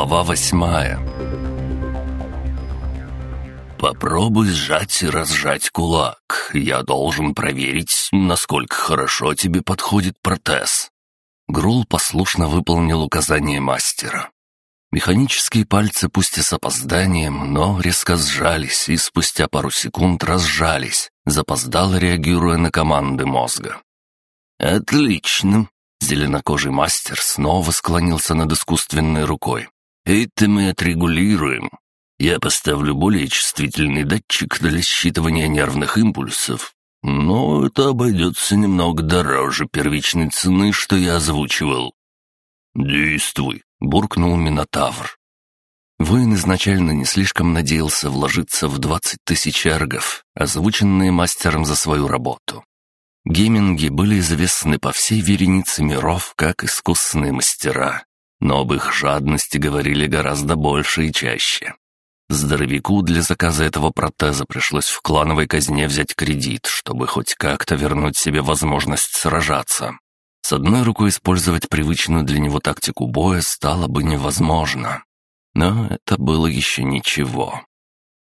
Глава восьмая «Попробуй сжать и разжать кулак. Я должен проверить, насколько хорошо тебе подходит протез». Грул послушно выполнил указание мастера. Механические пальцы, пусть и с опозданием, но резко сжались и спустя пару секунд разжались, запоздало реагируя на команды мозга. «Отлично!» Зеленокожий мастер снова склонился над искусственной рукой. «Это мы отрегулируем. Я поставлю более чувствительный датчик для считывания нервных импульсов, но это обойдется немного дороже первичной цены, что я озвучивал». «Действуй», — буркнул Минотавр. Воин изначально не слишком надеялся вложиться в двадцать тысяч эргов, озвученные мастером за свою работу. Гейминги были известны по всей веренице миров как искусные мастера, но об их жадности говорили гораздо больше и чаще. Здоровяку для заказа этого протеза пришлось в клановой казне взять кредит, чтобы хоть как-то вернуть себе возможность сражаться. С одной рукой использовать привычную для него тактику боя стало бы невозможно. Но это было еще ничего.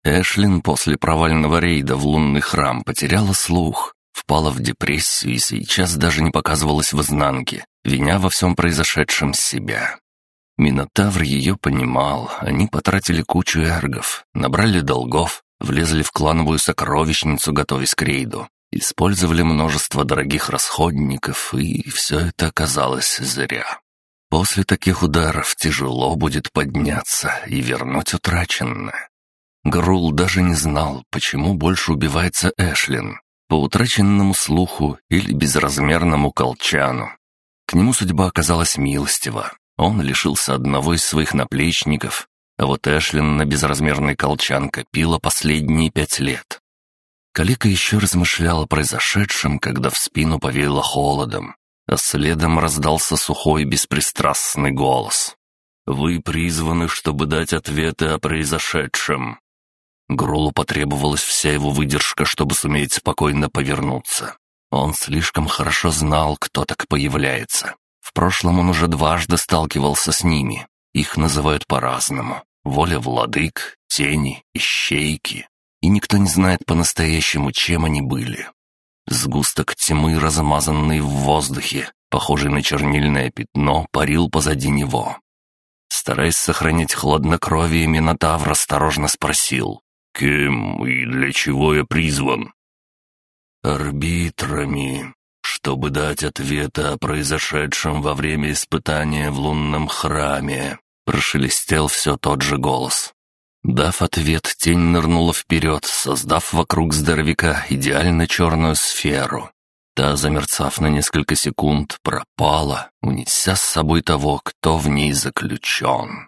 Эшлин после провального рейда в лунный храм потеряла слух, впала в депрессию и сейчас даже не показывалась в изнанке, виня во всем произошедшем себя. Минотавр ее понимал, они потратили кучу эргов, набрали долгов, влезли в клановую сокровищницу, готовясь к рейду, использовали множество дорогих расходников, и все это оказалось зря. После таких ударов тяжело будет подняться и вернуть утраченное. Грул даже не знал, почему больше убивается Эшлин, по утраченному слуху или безразмерному колчану. К нему судьба оказалась милостива. Он лишился одного из своих наплечников, а вот Эшлин на безразмерный колчан копила последние пять лет. Калика еще размышляла о произошедшем, когда в спину повеяло холодом, а следом раздался сухой беспристрастный голос. «Вы призваны, чтобы дать ответы о произошедшем. Гролу потребовалась вся его выдержка, чтобы суметь спокойно повернуться. Он слишком хорошо знал, кто так появляется. В прошлом он уже дважды сталкивался с ними. Их называют по-разному. Воля владык, тени, ищейки. И никто не знает по-настоящему, чем они были. Сгусток тьмы, размазанный в воздухе, похожий на чернильное пятно, парил позади него. Стараясь сохранить хладнокровие, Минотавр осторожно спросил. Кем и для чего я призван? Арбитрами, чтобы дать ответы о произошедшем во время испытания в лунном храме. Прошелестел все тот же голос. Дав ответ, тень нырнула вперед, создав вокруг здоровяка идеально черную сферу. Та, замерцав на несколько секунд, пропала, унеся с собой того, кто в ней заключен.